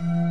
mm you.